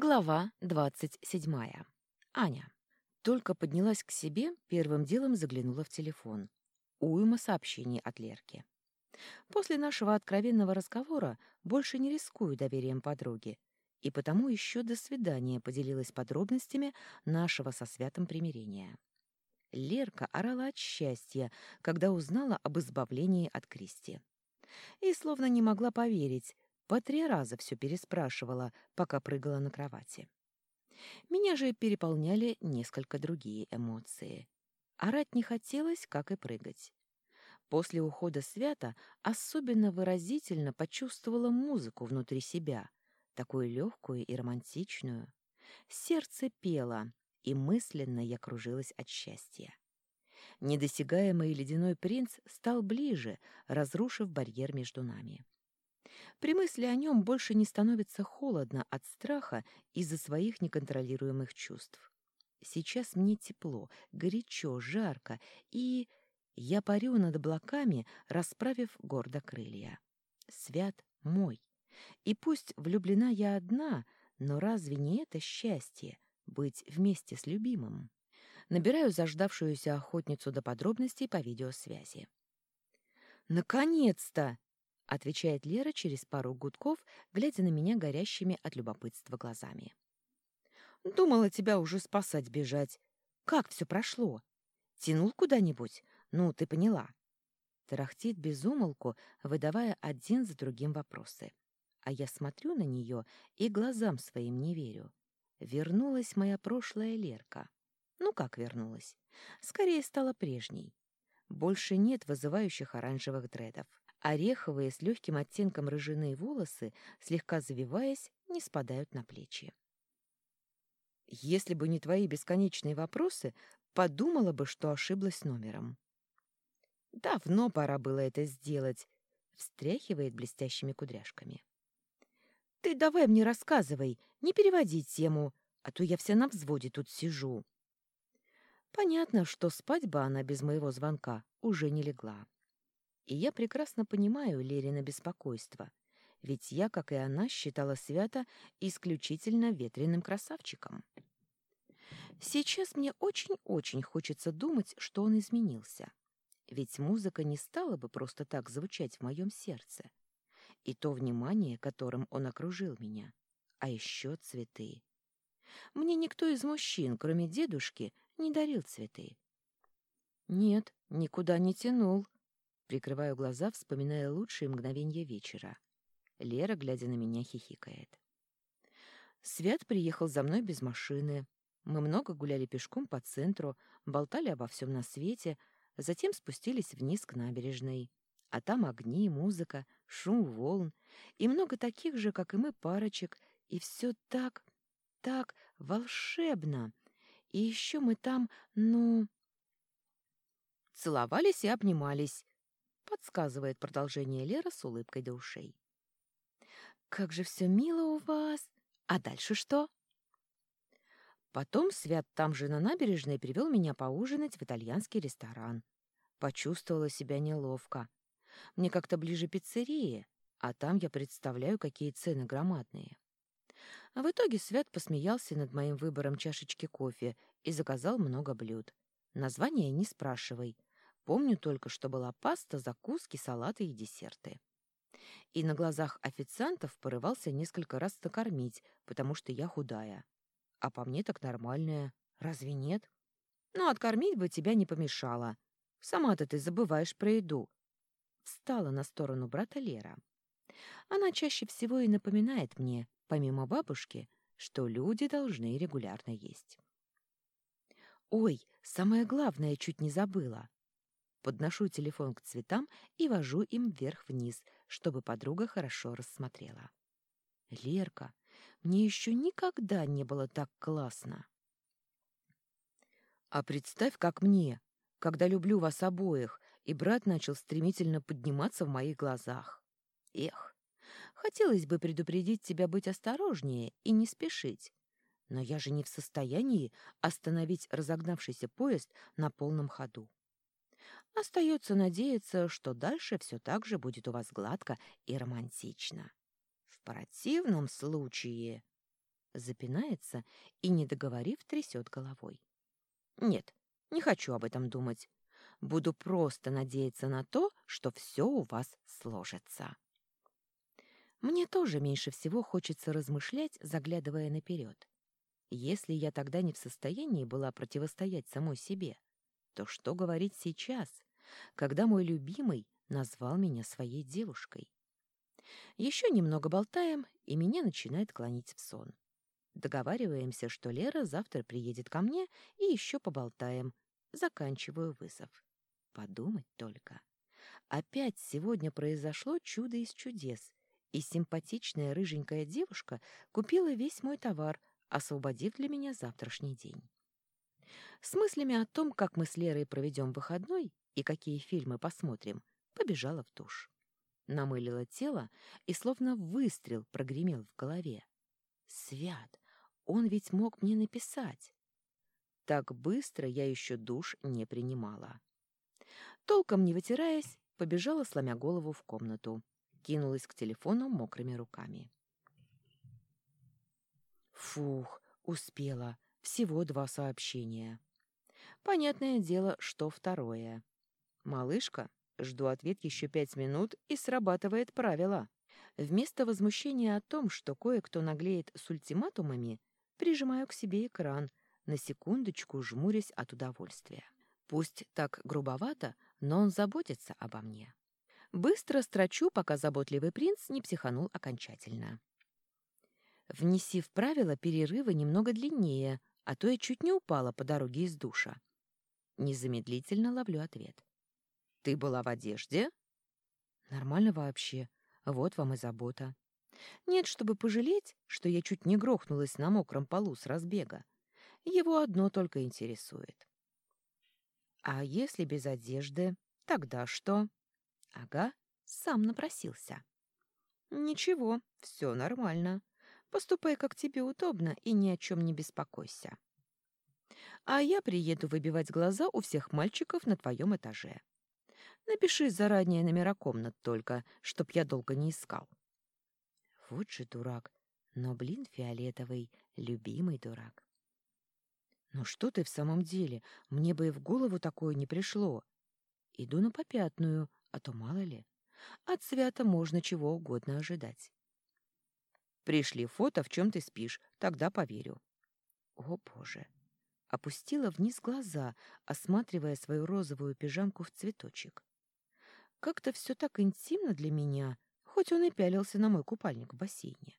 Глава двадцать седьмая. Аня. Только поднялась к себе, первым делом заглянула в телефон. Уйма сообщений от Лерки. После нашего откровенного разговора больше не рискую доверием подруги, и потому еще до свидания поделилась подробностями нашего со святым примирения. Лерка орала от счастья, когда узнала об избавлении от Кристи. И словно не могла поверить, по три раза все переспрашивала, пока прыгала на кровати. Меня же переполняли несколько другие эмоции. Орать не хотелось, как и прыгать. После ухода Свята особенно выразительно почувствовала музыку внутри себя, такую легкую и романтичную. Сердце пело, и мысленно я кружилась от счастья. Недосягаемый ледяной принц стал ближе, разрушив барьер между нами. При мысли о нем больше не становится холодно от страха из-за своих неконтролируемых чувств. Сейчас мне тепло, горячо, жарко, и я парю над облаками, расправив гордо крылья. Свят мой. И пусть влюблена я одна, но разве не это счастье — быть вместе с любимым? Набираю заждавшуюся охотницу до подробностей по видеосвязи. «Наконец-то!» Отвечает Лера через пару гудков, глядя на меня горящими от любопытства глазами. Думала тебя уже спасать бежать. Как все прошло? Тянул куда-нибудь? Ну, ты поняла. Тарахтит безумолку, выдавая один за другим вопросы. А я смотрю на нее и глазам своим не верю. Вернулась моя прошлая Лерка. Ну как вернулась? Скорее стала прежней. Больше нет вызывающих оранжевых дредов. Ореховые с легким оттенком рыжины волосы, слегка завиваясь, не спадают на плечи. Если бы не твои бесконечные вопросы, подумала бы, что ошиблась номером. Давно пора было это сделать, встряхивает блестящими кудряшками. Ты давай мне рассказывай, не переводи тему, а то я вся на взводе тут сижу. Понятно, что спать бы она без моего звонка уже не легла. И я прекрасно понимаю Лерина беспокойство, ведь я, как и она, считала Свята исключительно ветреным красавчиком. Сейчас мне очень-очень хочется думать, что он изменился. Ведь музыка не стала бы просто так звучать в моем сердце. И то внимание, которым он окружил меня. А еще цветы. Мне никто из мужчин, кроме дедушки, не дарил цветы. Нет, никуда не тянул, Прикрываю глаза, вспоминая лучшие мгновения вечера. Лера, глядя на меня, хихикает. Свят приехал за мной без машины. Мы много гуляли пешком по центру, болтали обо всем на свете, затем спустились вниз к набережной. А там огни, музыка, шум волн и много таких же, как и мы, парочек. И все так, так волшебно. И еще мы там, ну... Целовались и обнимались, подсказывает продолжение Лера с улыбкой до ушей. «Как же все мило у вас! А дальше что?» Потом Свят там же на набережной привел меня поужинать в итальянский ресторан. Почувствовала себя неловко. Мне как-то ближе пиццерии, а там я представляю, какие цены громадные. А в итоге Свят посмеялся над моим выбором чашечки кофе и заказал много блюд. Название не спрашивай. Помню только, что была паста, закуски, салаты и десерты. И на глазах официантов порывался несколько раз накормить, потому что я худая. А по мне так нормальная. Разве нет? Ну, откормить бы тебя не помешало. Сама-то ты забываешь про еду. Встала на сторону брата Лера. Она чаще всего и напоминает мне, помимо бабушки, что люди должны регулярно есть. Ой, самое главное чуть не забыла. Подношу телефон к цветам и вожу им вверх-вниз, чтобы подруга хорошо рассмотрела. «Лерка, мне еще никогда не было так классно!» «А представь, как мне, когда люблю вас обоих, и брат начал стремительно подниматься в моих глазах. Эх, хотелось бы предупредить тебя быть осторожнее и не спешить, но я же не в состоянии остановить разогнавшийся поезд на полном ходу. Остается надеяться, что дальше все так же будет у вас гладко и романтично. В противном случае... запинается и, не договорив, трясет головой. Нет, не хочу об этом думать. Буду просто надеяться на то, что все у вас сложится. Мне тоже меньше всего хочется размышлять, заглядывая наперед. Если я тогда не в состоянии была противостоять самой себе, то что говорить сейчас, когда мой любимый назвал меня своей девушкой? Еще немного болтаем, и меня начинает клонить в сон. Договариваемся, что Лера завтра приедет ко мне, и еще поболтаем. Заканчиваю вызов. Подумать только. Опять сегодня произошло чудо из чудес, и симпатичная рыженькая девушка купила весь мой товар, освободив для меня завтрашний день. С мыслями о том, как мы с Лерой проведем выходной и какие фильмы посмотрим, побежала в душ. Намылила тело и словно выстрел прогремел в голове. «Свят! Он ведь мог мне написать!» Так быстро я еще душ не принимала. Толком не вытираясь, побежала, сломя голову в комнату. Кинулась к телефону мокрыми руками. Фух, успела. Всего два сообщения. Понятное дело, что второе. «Малышка, жду ответ еще пять минут, и срабатывает правило». Вместо возмущения о том, что кое-кто наглеет с ультиматумами, прижимаю к себе экран, на секундочку жмурясь от удовольствия. Пусть так грубовато, но он заботится обо мне. Быстро строчу, пока заботливый принц не психанул окончательно. Внеси в правила перерывы немного длиннее, а то я чуть не упала по дороге из душа. Незамедлительно ловлю ответ. «Ты была в одежде?» «Нормально вообще. Вот вам и забота. Нет, чтобы пожалеть, что я чуть не грохнулась на мокром полу с разбега. Его одно только интересует. А если без одежды, тогда что? Ага, сам напросился. Ничего, все нормально. Поступай, как тебе удобно, и ни о чем не беспокойся. А я приеду выбивать глаза у всех мальчиков на твоем этаже. Напиши заранее номера комнат только, чтоб я долго не искал. Вот же дурак. Но, блин, фиолетовый, любимый дурак. Ну что ты в самом деле? Мне бы и в голову такое не пришло. Иду на попятную, а то мало ли. От свята можно чего угодно ожидать. Пришли фото, в чем ты спишь, тогда поверю. О, Боже! Опустила вниз глаза, осматривая свою розовую пижамку в цветочек. Как-то все так интимно для меня, хоть он и пялился на мой купальник в бассейне.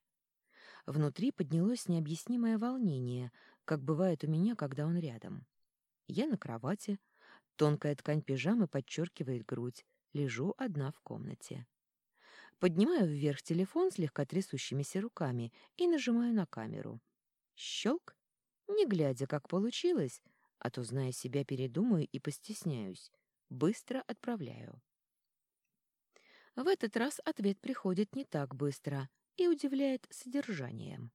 Внутри поднялось необъяснимое волнение, как бывает у меня, когда он рядом. Я на кровати, тонкая ткань пижамы подчеркивает грудь, лежу одна в комнате. Поднимаю вверх телефон слегка трясущимися руками и нажимаю на камеру. Щелк, не глядя, как получилось, а то, зная себя, передумаю и постесняюсь. Быстро отправляю. В этот раз ответ приходит не так быстро и удивляет содержанием.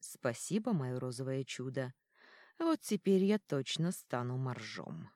«Спасибо, мое розовое чудо. Вот теперь я точно стану моржом».